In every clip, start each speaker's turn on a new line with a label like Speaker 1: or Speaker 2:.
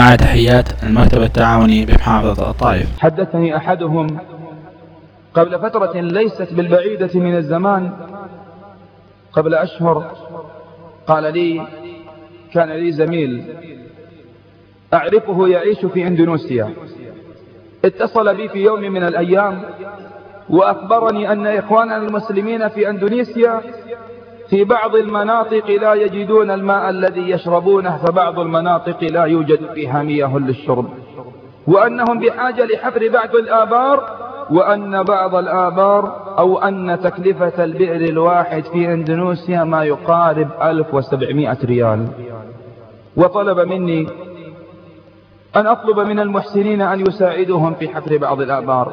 Speaker 1: مع تحيات المكتب التعاوني بمحافظة الطائف.
Speaker 2: حدثني أحدهم قبل فترة ليست بالبعيدة من الزمان قبل أشهر قال لي كان لي زميل أعرفه يعيش في إندونيسيا. اتصل بي في يوم من الأيام وأخبرني أن إخواننا المسلمين في أندونيسيا في بعض المناطق لا يجدون الماء الذي يشربونه فبعض المناطق لا يوجد فيها مياه للشرب. وأنهم بحاجة لحفر بعض الآبار وأن بعض الآبار أو أن تكلفة البئر الواحد في إندونيسيا ما يقارب 1700 ريال. وطلب مني أن أطلب من المحسنين أن يساعدوهم في حفر بعض الآبار.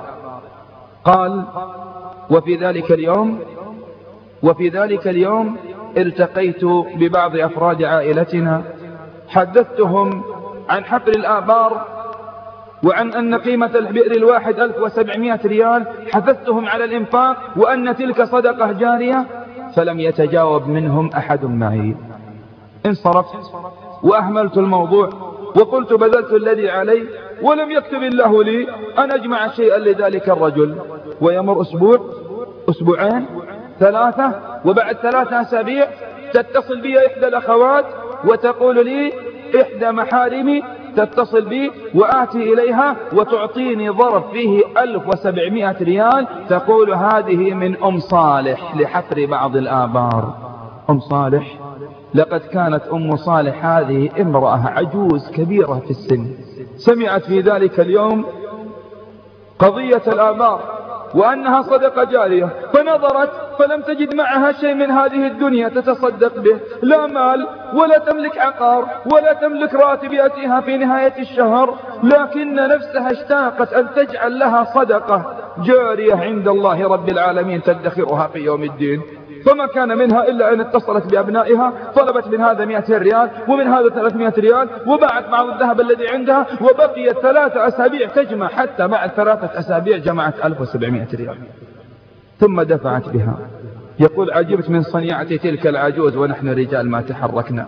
Speaker 2: قال وفي ذلك اليوم وفي ذلك اليوم التقيت ببعض أفراد عائلتنا حدثتهم عن حفر الآبار وعن أن قيمة البئر الواحد 1700 ريال حثثتهم على الإنفاق وأن تلك صدقة جارية فلم يتجاوب منهم أحد معي. انصرفت وأهملت الموضوع وقلت بذلت الذي علي ولم يكتب الله لي أن أجمع شيئا لذلك الرجل. ويمر أسبوع أسبوعين ثلاثة وبعد ثلاثة أسابيع تتصل بي إحدى الأخوات وتقول لي إحدى محارمي تتصل بي وآتي إليها وتعطيني ظرف فيه 1700 ريال تقول هذه من أم صالح لحفر بعض الآبار. أم صالح لقد كانت أم صالح هذه امرأة عجوز كبيرة في السن. سمعت في ذلك اليوم قضية الآبار. وأنها صدقة جارية. فنظرت فلم تجد معها شيء من هذه الدنيا تتصدق به. لا مال ولا تملك عقار ولا تملك راتب يأتيها في نهاية الشهر. لكن نفسها اشتاقت أن تجعل لها صدقة جارية عند الله رب العالمين تدخرها في يوم الدين. فما كان منها إلا أن اتصلت بأبنائها طلبت من هذا 200 ريال ومن هذا 300 ريال وباعت معه الذهب الذي عندها وبقيت ثلاثة أسابيع تجمع حتى بعد ثلاثة أسابيع جمعت 1700 ريال. ثم دفعت بها. يقول عجبت من صنيعة تلك العجوز ونحن رجال ما تحركنا.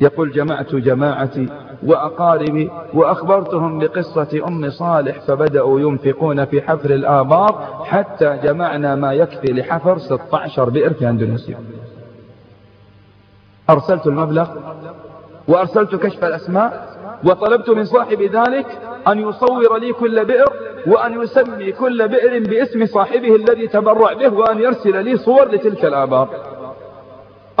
Speaker 2: يقول جمعت جماعتي وأقاربي وأخبرتهم بقصة أم صالح فبدأوا ينفقون في حفر الآبار حتى جمعنا ما يكفي لحفر 16 بئر في أندونيسيا. أرسلت المبلغ وأرسلت كشف الأسماء وطلبت من صاحب ذلك أن يصور لي كل بئر وأن يسمي كل بئر باسم صاحبه الذي تبرع به وأن يرسل لي صور لتلك الآبار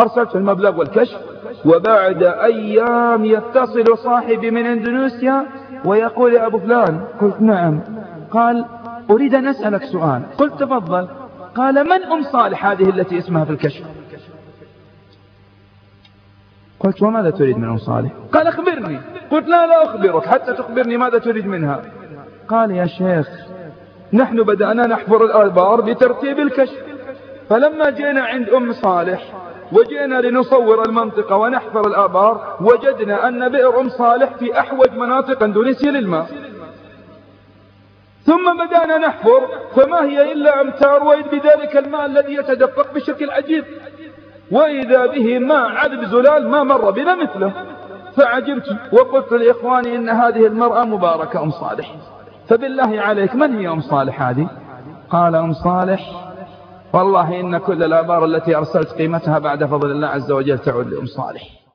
Speaker 2: أرسلت المبلغ والكشف وبعد أيام يتصل صاحبي من اندونيسيا ويقول يا أبو فلان قلت نعم. قال أريد أن أسألك سؤال. قلت تفضل. قال من أم صالح هذه التي اسمها في الكشف؟ قلت وماذا تريد من أم صالح؟ قال أخبرني. قلت لا لا أخبرك حتى تخبرني ماذا تريد منها. قال يا شيخ نحن بدأنا نحفر الآبار بترتيب الكشف. فلما جينا عند أم صالح وجئنا لنصور المنطقة ونحفر الآبار وجدنا أن بئر أم صالح في أحوج مناطق إندونيسيا للماء. ثم بدأنا نحفر فما هي إلا أمتار وإذ بذلك الماء الذي يتدفق بشكل عجيب وإذا به ماء عذب زلال ما مر بنا مثله. فعجبت وقلت لإخواني إن هذه المرأة مباركة أم صالح. فبالله عليك من هي أم صالح هذه؟ قال أم صالح والله إن كل الآبار التي أرسلت قيمتها بعد فضل الله عز وجل تعود لأم صالح.